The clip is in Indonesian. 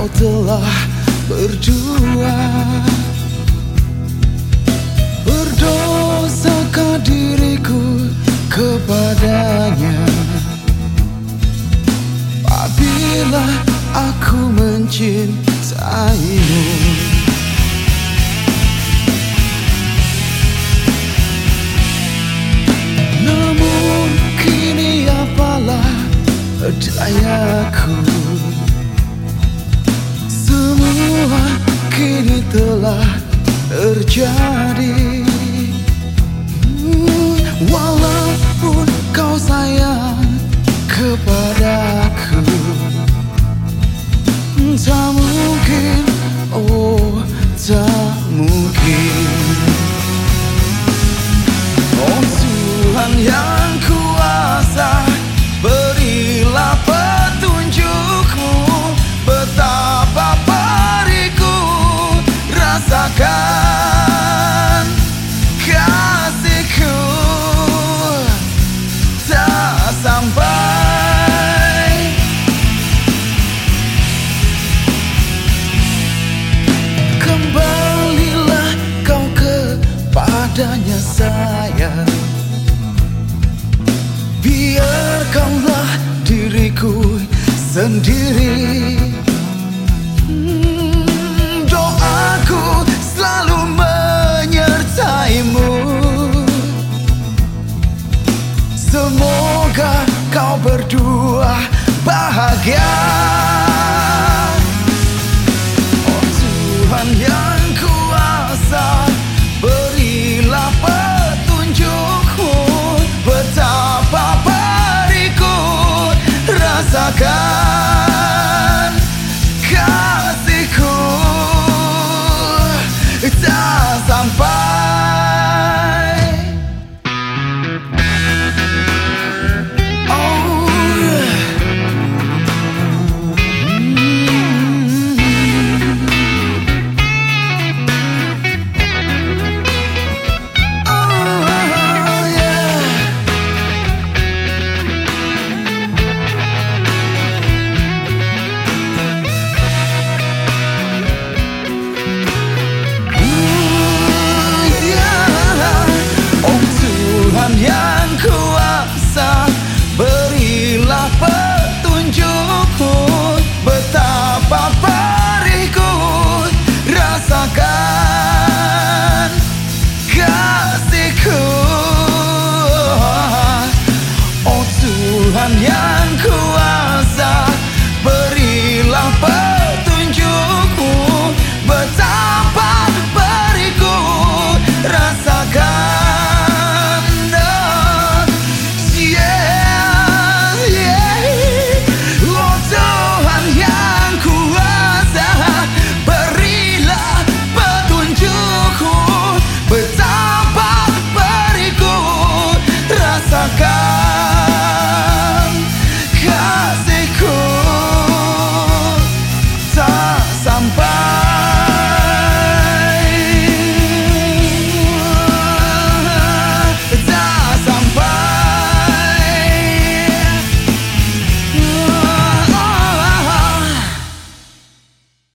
kau telah berdua. Berdosakah diriku kepadanya? Apabila aku mencintaimu. Namun kini apalah dayaku terjadi. Walaupun kau sayang kepadaku Tak mungkin, oh tak mungkin. Oh Tuhan yang kepadanya sayang. Biarkanlah diriku sendiri cara